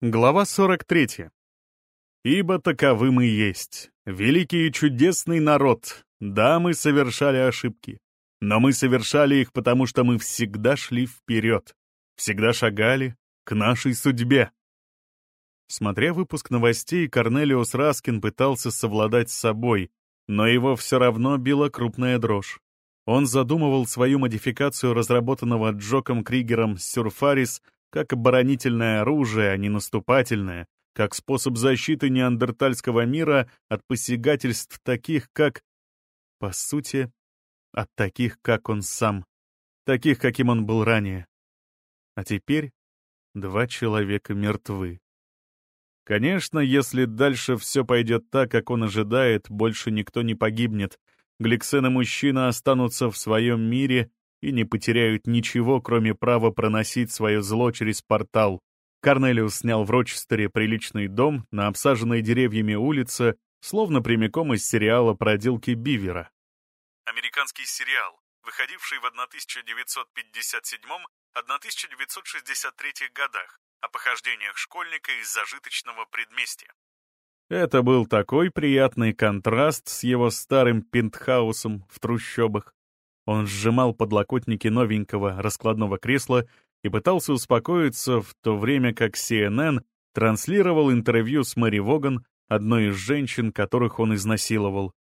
Глава 43. «Ибо таковы мы есть, великий и чудесный народ. Да, мы совершали ошибки, но мы совершали их, потому что мы всегда шли вперед, всегда шагали к нашей судьбе». Смотря выпуск новостей, Корнелиус Раскин пытался совладать с собой, но его все равно била крупная дрожь. Он задумывал свою модификацию разработанного Джоком Кригером Сюрфарис как оборонительное оружие, а не наступательное, как способ защиты неандертальского мира от посягательств таких, как... По сути, от таких, как он сам, таких, каким он был ранее. А теперь два человека мертвы. Конечно, если дальше все пойдет так, как он ожидает, больше никто не погибнет. Гликсен и мужчина останутся в своем мире и не потеряют ничего, кроме права проносить свое зло через портал. Корнелиус снял в Рочестере приличный дом на обсаженной деревьями улице, словно прямиком из сериала «Проделки Бивера». Американский сериал, выходивший в 1957-1963 годах, о похождениях школьника из зажиточного предместья. Это был такой приятный контраст с его старым пентхаусом в трущобах. Он сжимал подлокотники новенького раскладного кресла и пытался успокоиться, в то время как CNN транслировал интервью с Мэри Воган, одной из женщин, которых он изнасиловал.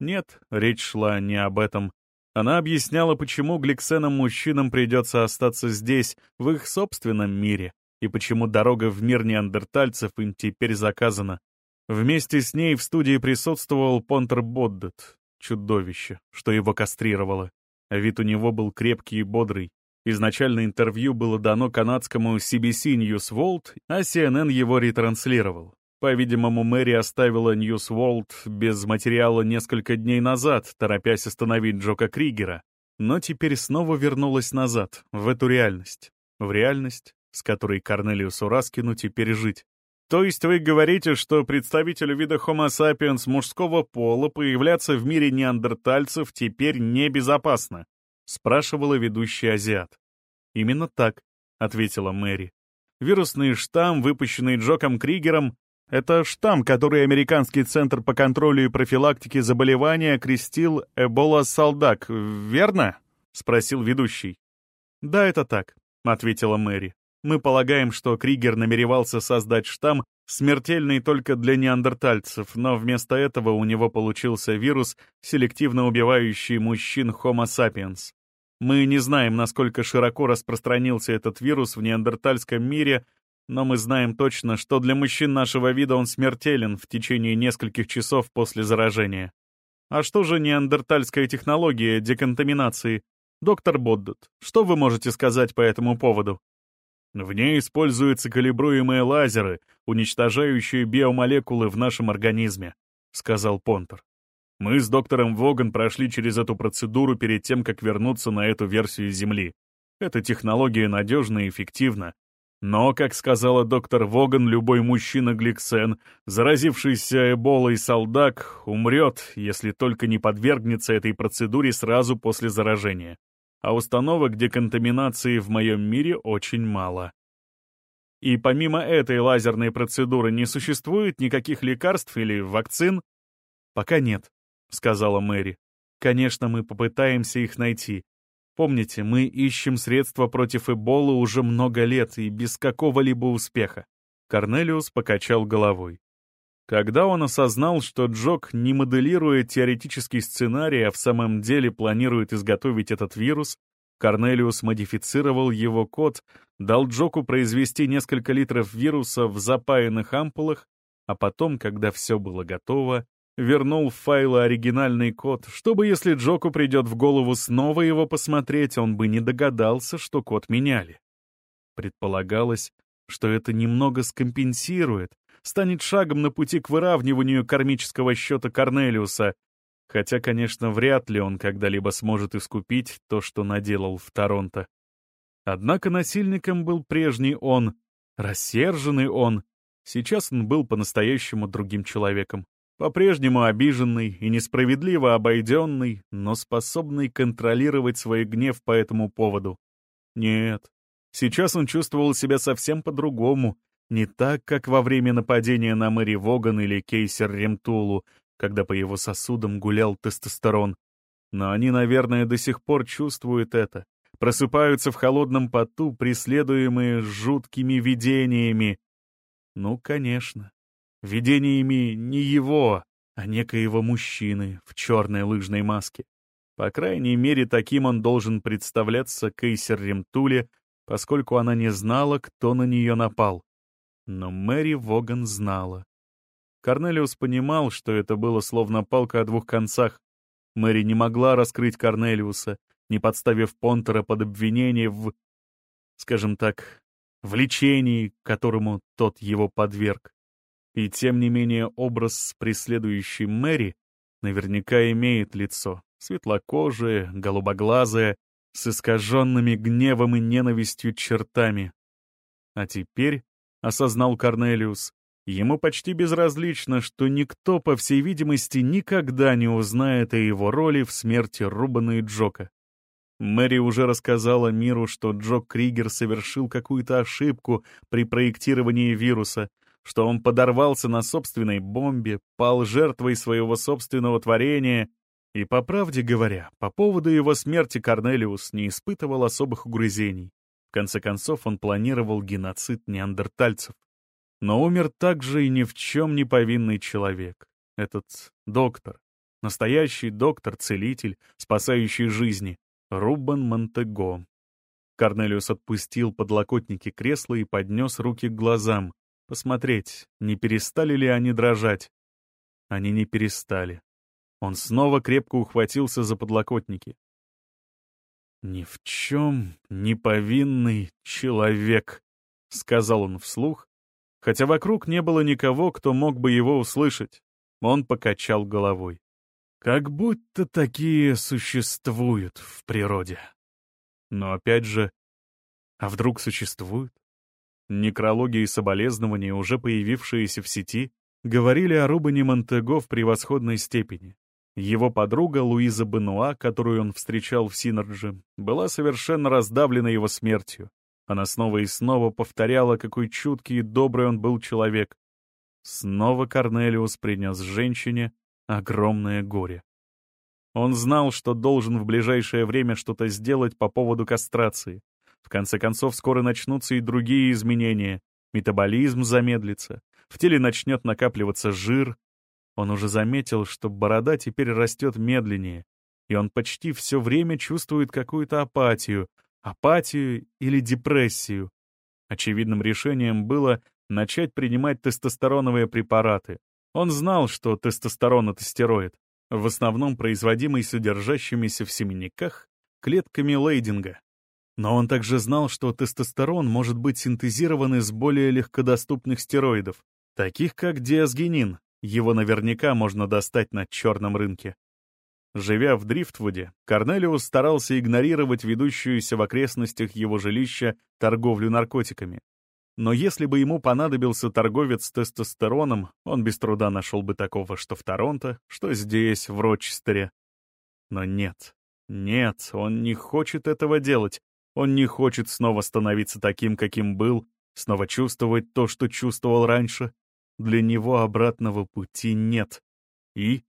Нет, речь шла не об этом. Она объясняла, почему гликсенам-мужчинам придется остаться здесь, в их собственном мире, и почему дорога в мир неандертальцев им теперь заказана. Вместе с ней в студии присутствовал Понтер Боддет, чудовище, что его кастрировало. Вид у него был крепкий и бодрый. Изначально интервью было дано канадскому CBC News World, а CNN его ретранслировал. По-видимому, Мэри оставила News World без материала несколько дней назад, торопясь остановить Джока Кригера, но теперь снова вернулась назад, в эту реальность. В реальность, с которой Корнелиусу Раскину теперь жить. То есть вы говорите, что представителю вида Homo sapiens мужского пола появляться в мире неандертальцев теперь небезопасно? Спрашивала ведущий азиат. Именно так, ответила Мэри. Вирусный штамм, выпущенный Джоком Кригером, это штамм, который Американский центр по контролю и профилактике заболевания окрестил Эбола Салдак, верно? Спросил ведущий. Да, это так, ответила Мэри. Мы полагаем, что Кригер намеревался создать штамм, смертельный только для неандертальцев, но вместо этого у него получился вирус, селективно убивающий мужчин Homo sapiens. Мы не знаем, насколько широко распространился этот вирус в неандертальском мире, но мы знаем точно, что для мужчин нашего вида он смертелен в течение нескольких часов после заражения. А что же неандертальская технология деконтаминации? Доктор Боддут, что вы можете сказать по этому поводу? В ней используются калибруемые лазеры, уничтожающие биомолекулы в нашем организме», — сказал Понтер. «Мы с доктором Воган прошли через эту процедуру перед тем, как вернуться на эту версию Земли. Эта технология надежна и эффективна. Но, как сказала доктор Воган, любой мужчина Гликсен, заразившийся эболой солдак, умрет, если только не подвергнется этой процедуре сразу после заражения а установок деконтаминации в моем мире очень мало. И помимо этой лазерной процедуры не существует никаких лекарств или вакцин? Пока нет, сказала Мэри. Конечно, мы попытаемся их найти. Помните, мы ищем средства против Эболы уже много лет и без какого-либо успеха. Корнелиус покачал головой. Когда он осознал, что Джок не моделирует теоретический сценарий, а в самом деле планирует изготовить этот вирус, Корнелиус модифицировал его код, дал Джоку произвести несколько литров вируса в запаянных ампулах, а потом, когда все было готово, вернул в файлы оригинальный код, чтобы если Джоку придет в голову снова его посмотреть, он бы не догадался, что код меняли. Предполагалось, что это немного скомпенсирует, станет шагом на пути к выравниванию кармического счета Корнелиуса, хотя, конечно, вряд ли он когда-либо сможет искупить то, что наделал в Торонто. Однако насильником был прежний он, рассерженный он. Сейчас он был по-настоящему другим человеком. По-прежнему обиженный и несправедливо обойденный, но способный контролировать свой гнев по этому поводу. Нет, сейчас он чувствовал себя совсем по-другому, Не так, как во время нападения на Мэри Воган или Кейсер Ремтулу, когда по его сосудам гулял тестостерон. Но они, наверное, до сих пор чувствуют это, просыпаются в холодном поту, преследуемые жуткими видениями. Ну, конечно, видениями не его, а некоего мужчины в черной лыжной маске. По крайней мере, таким он должен представляться Кейсер Ремтуле, поскольку она не знала, кто на нее напал. Но Мэри Воган знала. Корнелиус понимал, что это было словно палка о двух концах. Мэри не могла раскрыть Корнелиуса, не подставив Понтера под обвинение в, скажем так, влечении, которому тот его подверг. И тем не менее образ преследующей Мэри наверняка имеет лицо, светлокожее, голубоглазое, с искаженными гневом и ненавистью чертами. А теперь, осознал Корнелиус, Ему почти безразлично, что никто, по всей видимости, никогда не узнает о его роли в смерти Рубана и Джока. Мэри уже рассказала миру, что Джок Кригер совершил какую-то ошибку при проектировании вируса, что он подорвался на собственной бомбе, пал жертвой своего собственного творения, и, по правде говоря, по поводу его смерти Корнелиус не испытывал особых угрызений. Конце концов, он планировал геноцид неандертальцев. Но умер также и ни в чем не повинный человек. Этот доктор. Настоящий доктор-целитель, спасающий жизни. Рубан Монтего. Корнелиус отпустил подлокотники кресла и поднес руки к глазам. Посмотреть, не перестали ли они дрожать. Они не перестали. Он снова крепко ухватился за подлокотники. «Ни в чем не повинный человек», — сказал он вслух, хотя вокруг не было никого, кто мог бы его услышать. Он покачал головой. Как будто такие существуют в природе. Но опять же, а вдруг существуют? Некрологи и соболезнования, уже появившиеся в сети, говорили о Рубане Монтего в превосходной степени. Его подруга Луиза Бенуа, которую он встречал в Синердже, была совершенно раздавлена его смертью. Она снова и снова повторяла, какой чуткий и добрый он был человек. Снова Корнелиус принес женщине огромное горе. Он знал, что должен в ближайшее время что-то сделать по поводу кастрации. В конце концов, скоро начнутся и другие изменения. Метаболизм замедлится, в теле начнет накапливаться жир. Он уже заметил, что борода теперь растет медленнее, и он почти все время чувствует какую-то апатию, апатию или депрессию. Очевидным решением было начать принимать тестостероновые препараты. Он знал, что тестостерон — это стероид, в основном производимый содержащимися в семенниках клетками лейдинга. Но он также знал, что тестостерон может быть синтезирован из более легкодоступных стероидов, таких как диазгенин. Его наверняка можно достать на черном рынке. Живя в Дрифтвуде, Корнелиус старался игнорировать ведущуюся в окрестностях его жилища торговлю наркотиками. Но если бы ему понадобился торговец тестостероном, он без труда нашел бы такого, что в Торонто, что здесь, в Рочестере. Но нет, нет, он не хочет этого делать. Он не хочет снова становиться таким, каким был, снова чувствовать то, что чувствовал раньше. Для него обратного пути нет. И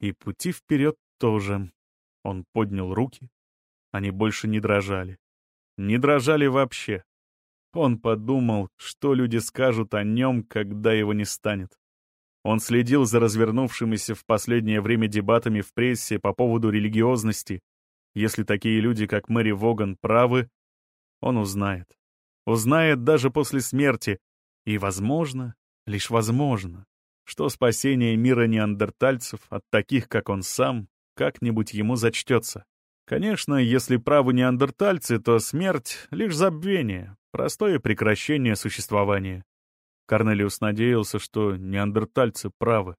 и пути вперед тоже. Он поднял руки. Они больше не дрожали. Не дрожали вообще. Он подумал, что люди скажут о нем, когда его не станет. Он следил за развернувшимися в последнее время дебатами в прессе по поводу религиозности. Если такие люди, как Мэри Воган, правы, он узнает. Узнает даже после смерти. И, возможно, лишь возможно, что спасение мира неандертальцев от таких, как он сам, как-нибудь ему зачтется. Конечно, если правы неандертальцы, то смерть — лишь забвение, простое прекращение существования. Корнелиус надеялся, что неандертальцы правы.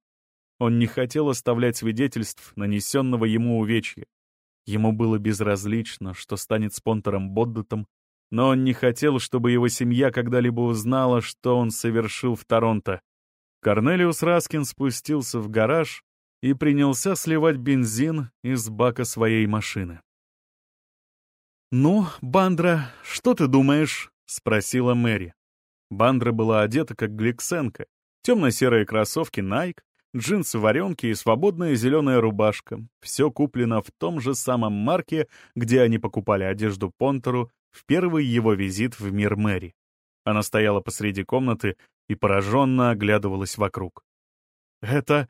Он не хотел оставлять свидетельств нанесенного ему увечья. Ему было безразлично, что станет спонтором Боддетом, но он не хотел, чтобы его семья когда-либо узнала, что он совершил в Торонто. Корнелиус Раскин спустился в гараж и принялся сливать бензин из бака своей машины. «Ну, Бандра, что ты думаешь?» — спросила Мэри. Бандра была одета как Гликсенко. Темно-серые кроссовки Nike, джинсы-варенки и свободная зеленая рубашка. Все куплено в том же самом марке, где они покупали одежду Понтеру в первый его визит в мир Мэри. Она стояла посреди комнаты и пораженно оглядывалась вокруг. «Это...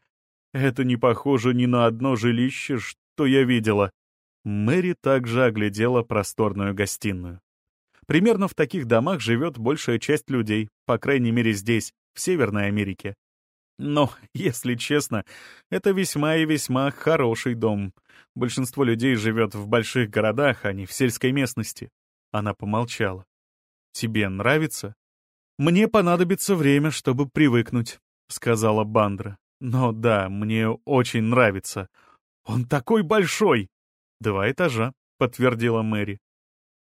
это не похоже ни на одно жилище, что я видела». Мэри также оглядела просторную гостиную. Примерно в таких домах живет большая часть людей, по крайней мере здесь, в Северной Америке. Но, если честно, это весьма и весьма хороший дом. Большинство людей живет в больших городах, а не в сельской местности. Она помолчала. «Тебе нравится?» «Мне понадобится время, чтобы привыкнуть», — сказала Бандра. «Но да, мне очень нравится. Он такой большой!» «Два этажа», — подтвердила Мэри.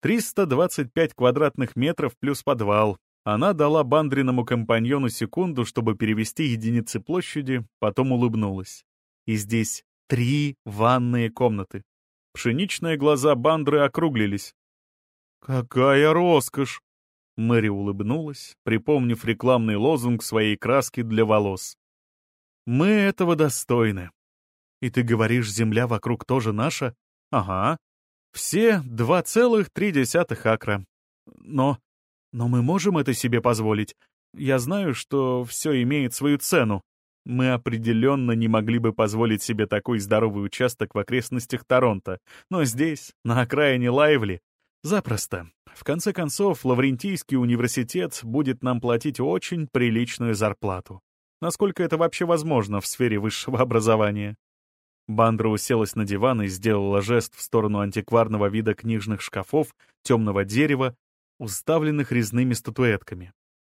«325 квадратных метров плюс подвал, она дала бандриному компаньону секунду, чтобы перевести единицы площади, потом улыбнулась. И здесь три ванные комнаты. Пшеничные глаза бандры округлились. «Какая роскошь!» Мэри улыбнулась, припомнив рекламный лозунг своей краски для волос. «Мы этого достойны. И ты говоришь, земля вокруг тоже наша? Ага. Все два целых три десятых акра. Но но мы можем это себе позволить. Я знаю, что все имеет свою цену. Мы определенно не могли бы позволить себе такой здоровый участок в окрестностях Торонто, но здесь, на окраине Лайвли, запросто. В конце концов, Лаврентийский университет будет нам платить очень приличную зарплату. Насколько это вообще возможно в сфере высшего образования? Бандра уселась на диван и сделала жест в сторону антикварного вида книжных шкафов, темного дерева уставленных резными статуэтками.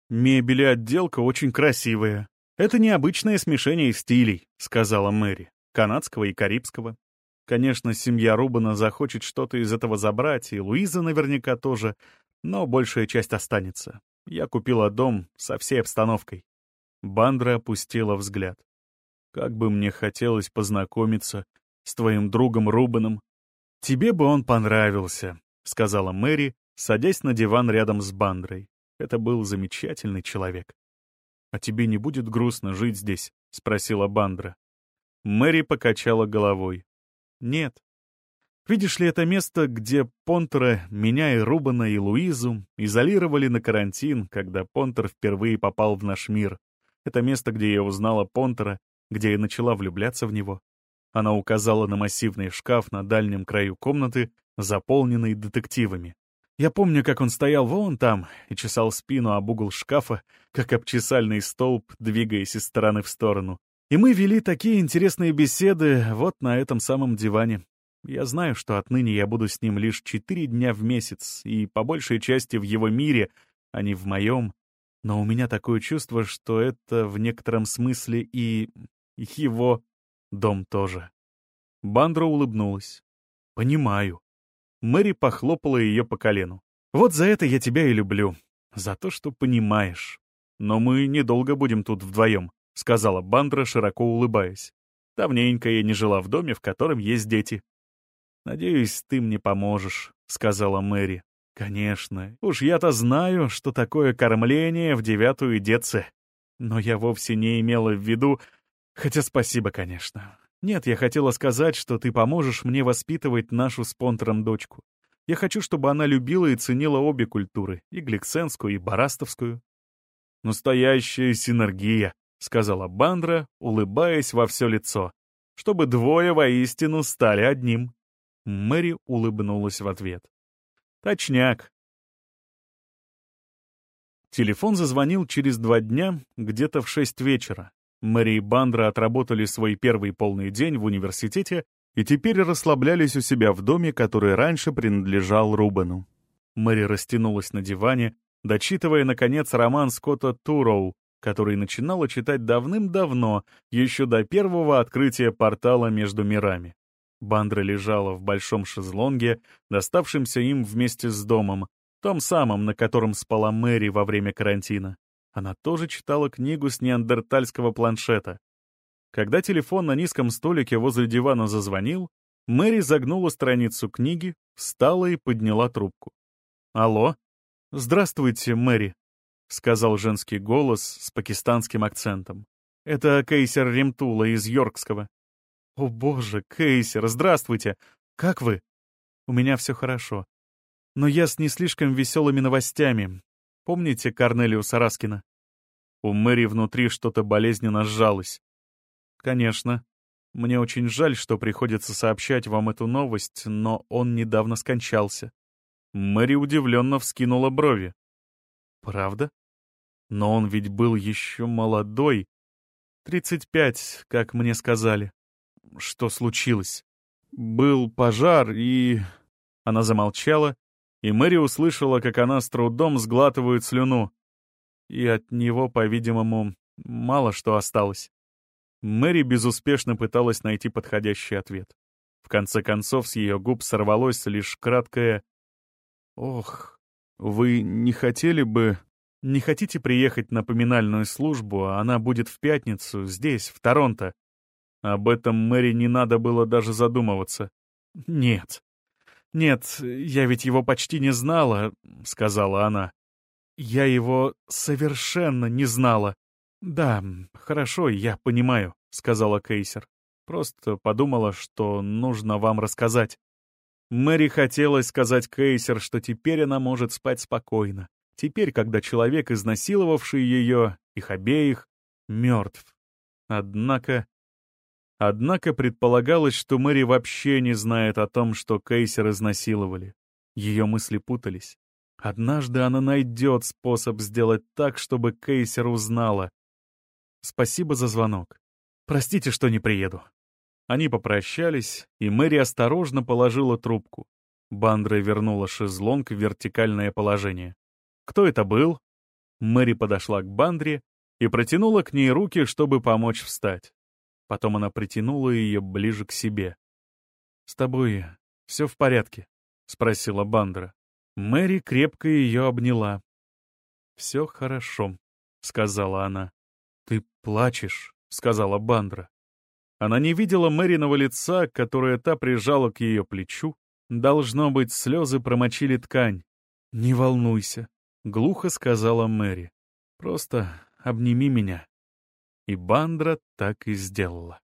«Мебель и отделка очень красивая. Это необычное смешение стилей», — сказала Мэри, канадского и карибского. Конечно, семья Рубана захочет что-то из этого забрать, и Луиза наверняка тоже, но большая часть останется. Я купила дом со всей обстановкой. Бандра опустила взгляд. Как бы мне хотелось познакомиться с твоим другом Рубаном. Тебе бы он понравился, — сказала Мэри, садясь на диван рядом с Бандрой. Это был замечательный человек. «А тебе не будет грустно жить здесь?» — спросила Бандра. Мэри покачала головой. «Нет. Видишь ли, это место, где Понтера, меня и Рубана и Луизу изолировали на карантин, когда Понтер впервые попал в наш мир. Это место, где я узнала Понтера, где я начала влюбляться в него. Она указала на массивный шкаф на дальнем краю комнаты, заполненный детективами. Я помню, как он стоял вон там и чесал спину об угол шкафа, как обчесальный столб, двигаясь из стороны в сторону. И мы вели такие интересные беседы вот на этом самом диване. Я знаю, что отныне я буду с ним лишь четыре дня в месяц, и по большей части в его мире, а не в моем. Но у меня такое чувство, что это в некотором смысле и его дом тоже. Бандра улыбнулась. «Понимаю. Мэри похлопала ее по колену. «Вот за это я тебя и люблю. За то, что понимаешь. Но мы недолго будем тут вдвоем», — сказала Бандра, широко улыбаясь. «Давненько я не жила в доме, в котором есть дети». «Надеюсь, ты мне поможешь», — сказала Мэри. «Конечно. Уж я-то знаю, что такое кормление в девятую деце. Но я вовсе не имела в виду... Хотя спасибо, конечно. Нет, я хотела сказать, что ты поможешь мне воспитывать нашу с Понтером дочку. Я хочу, чтобы она любила и ценила обе культуры, и гликсенскую, и барастовскую. «Настоящая синергия», — сказала Бандра, улыбаясь во все лицо, «чтобы двое воистину стали одним». Мэри улыбнулась в ответ. «Точняк». Телефон зазвонил через два дня, где-то в шесть вечера. Мэри и Бандра отработали свой первый полный день в университете и теперь расслаблялись у себя в доме, который раньше принадлежал Рубену. Мэри растянулась на диване, дочитывая, наконец, роман Скотта Туроу, который начинала читать давным-давно, еще до первого открытия портала между мирами. Бандра лежала в большом шезлонге, доставшемся им вместе с домом, том самом, на котором спала Мэри во время карантина. Она тоже читала книгу с неандертальского планшета. Когда телефон на низком столике возле дивана зазвонил, Мэри загнула страницу книги, встала и подняла трубку. «Алло? Здравствуйте, Мэри. Сказал женский голос с пакистанским акцентом. «Это Кейсер Ремтула из Йоркского». «О боже, Кейсер, здравствуйте! Как вы?» «У меня все хорошо. Но я с не слишком веселыми новостями. Помните Корнелиуса Раскина?» У Мэри внутри что-то болезненно сжалось. «Конечно. Мне очень жаль, что приходится сообщать вам эту новость, но он недавно скончался». Мэри удивленно вскинула брови. «Правда? Но он ведь был еще молодой. Тридцать пять, как мне сказали. Что случилось? Был пожар и...» Она замолчала, и Мэри услышала, как она с трудом сглатывает слюну. И от него, по-видимому, мало что осталось. Мэри безуспешно пыталась найти подходящий ответ. В конце концов, с ее губ сорвалось лишь краткое «Ох, вы не хотели бы...» «Не хотите приехать на поминальную службу, а она будет в пятницу, здесь, в Торонто?» Об этом Мэри не надо было даже задумываться. «Нет. Нет, я ведь его почти не знала», — сказала она. «Я его совершенно не знала». «Да, хорошо, я понимаю», — сказала Кейсер. «Просто подумала, что нужно вам рассказать». Мэри хотелось сказать Кейсер, что теперь она может спать спокойно. Теперь, когда человек, изнасиловавший ее, их обеих, мертв. Однако... Однако предполагалось, что Мэри вообще не знает о том, что Кейсер изнасиловали. Ее мысли путались. Однажды она найдет способ сделать так, чтобы Кейсер узнала. Спасибо за звонок. Простите, что не приеду. Они попрощались, и Мэри осторожно положила трубку. Бандра вернула шезлонг в вертикальное положение. Кто это был? Мэри подошла к Бандре и протянула к ней руки, чтобы помочь встать. Потом она притянула ее ближе к себе. «С тобой все в порядке?» — спросила Бандра. Мэри крепко ее обняла. «Все хорошо», — сказала она. «Ты плачешь», — сказала Бандра. Она не видела Мэриного лица, которое та прижала к ее плечу. Должно быть, слезы промочили ткань. «Не волнуйся», — глухо сказала Мэри. «Просто обними меня». И Бандра так и сделала.